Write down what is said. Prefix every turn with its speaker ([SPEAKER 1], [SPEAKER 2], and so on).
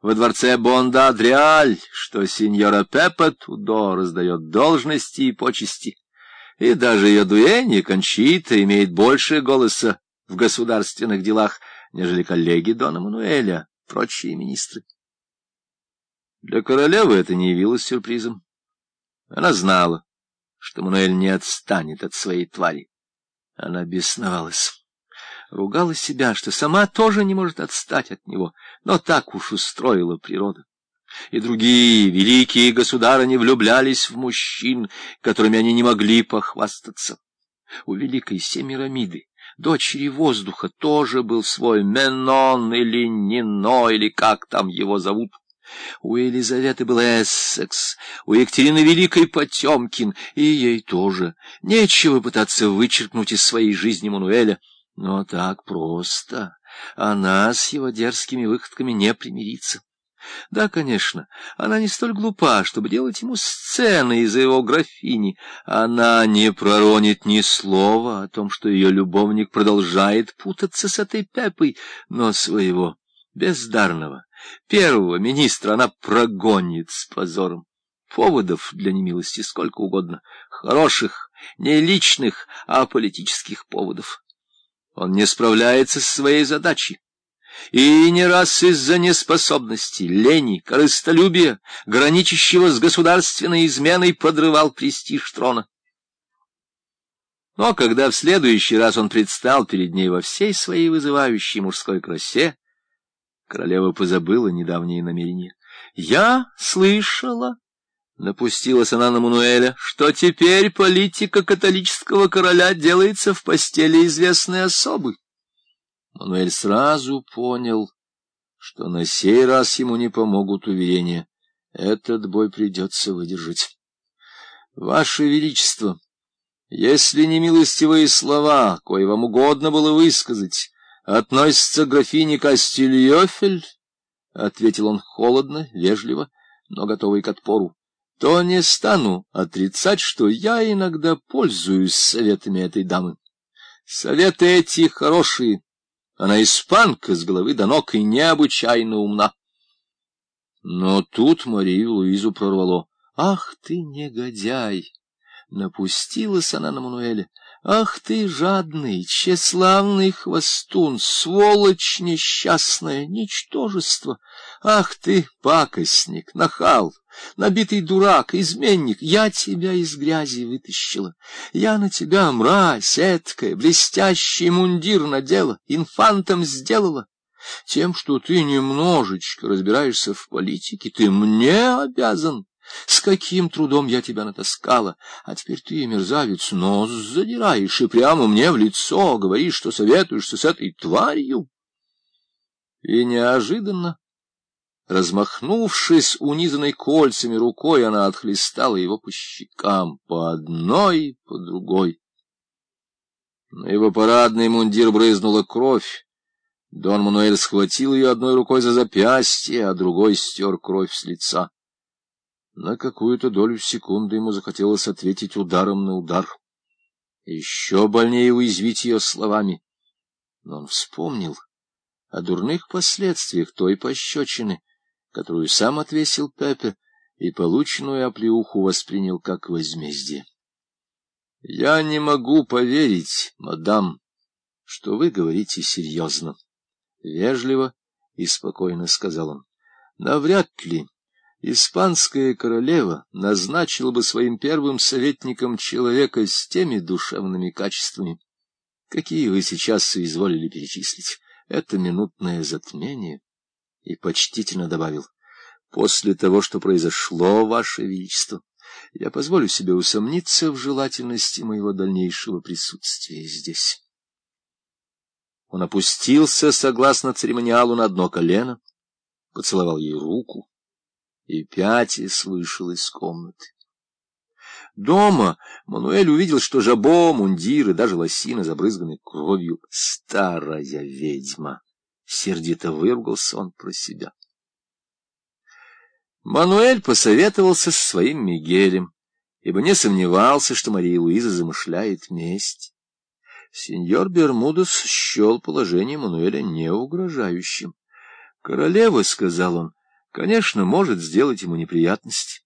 [SPEAKER 1] во дворце Бонда-Адриаль, что сеньора Пеппа Тудо раздает должности и почести, и даже ее дуэнья Кончита имеет больше голоса в государственных делах, нежели коллеги Дона Мануэля, прочие министры. Для королевы это не явилось сюрпризом. Она знала, что Мануэль не отстанет от своей твари. Она бесновалась ругала себя, что сама тоже не может отстать от него, но так уж устроила природа. И другие великие государыни влюблялись в мужчин, которыми они не могли похвастаться. У великой Семирамиды, дочери воздуха, тоже был свой Менон или Нино, или как там его зовут. У Елизаветы был Эссекс, у Екатерины Великой Потемкин, и ей тоже. Нечего пытаться вычеркнуть из своей жизни Мануэля. Но так просто она с его дерзкими выходками не примирится. Да, конечно, она не столь глупа, чтобы делать ему сцены из-за его графини. Она не проронит ни слова о том, что ее любовник продолжает путаться с этой Пепой, но своего бездарного первого министра она прогонит с позором. Поводов для немилости сколько угодно, хороших, не личных, а политических поводов. Он не справляется со своей задачей. И не раз из-за неспособности, лени, корыстолюбия, граничащего с государственной изменой, подрывал престиж трона. Но когда в следующий раз он предстал перед ней во всей своей вызывающей мужской красе, королева позабыла недавние намерения. «Я слышала», Напустилась она на Мануэля, что теперь политика католического короля делается в постели известной особы. Мануэль сразу понял, что на сей раз ему не помогут уверения. Этот бой придется выдержать. Ваше Величество, если не милостивые слова, кои вам угодно было высказать, относятся к графине Кастильёфель, — ответил он холодно, вежливо, но готовый к отпору, то не стану отрицать, что я иногда пользуюсь советами этой дамы. Советы эти хорошие. Она испанка с головы до ног и необычайно умна. Но тут Марию Луизу прорвало. «Ах ты, негодяй!» Напустилась она на Мануэля. Ах ты, жадный, тщеславный хвостун, сволочь несчастное, ничтожество! Ах ты, пакостник, нахал, набитый дурак, изменник! Я тебя из грязи вытащила. Я на тебя, мразь, эткая, блестящий мундир надела, инфантом сделала. Тем, что ты немножечко разбираешься в политике, ты мне обязан. С каким трудом я тебя натаскала, а теперь ты, мерзавец, нос задираешь и прямо мне в лицо говоришь, что советуешься с этой тварью. И неожиданно, размахнувшись унизанной кольцами рукой, она отхлестала его по щекам, по одной по другой. На его парадный мундир брызнула кровь. Дон Мануэль схватил ее одной рукой за запястье, а другой стер кровь с лица. На какую-то долю секунды ему захотелось ответить ударом на удар. Еще больнее уязвить ее словами. Но он вспомнил о дурных последствиях той пощечины, которую сам отвесил Пепе, и полученную оплеуху воспринял как возмездие. — Я не могу поверить, мадам, что вы говорите серьезно. Вежливо и спокойно сказал он. — Навряд ли испанская королева назначила бы своим первым советником человека с теми душевными качествами, какие вы сейчас соизволили перечислить. Это минутное затмение. И почтительно добавил, после того, что произошло, Ваше Величество, я позволю себе усомниться в желательности моего дальнейшего присутствия здесь. Он опустился, согласно церемониалу, на одно колено, поцеловал ей руку, и пятясь вышел из комнаты. Дома Мануэль увидел, что жабо, мундир и даже лосина забрызганы кровью. Старая ведьма! Сердито выругался он про себя. Мануэль посоветовался со своим Мигелем, ибо не сомневался, что Мария Луиза замышляет месть. Сеньор Бермудес счел положение Мануэля неугрожающим. «Королева», — сказал он, конечно, может сделать ему неприятность.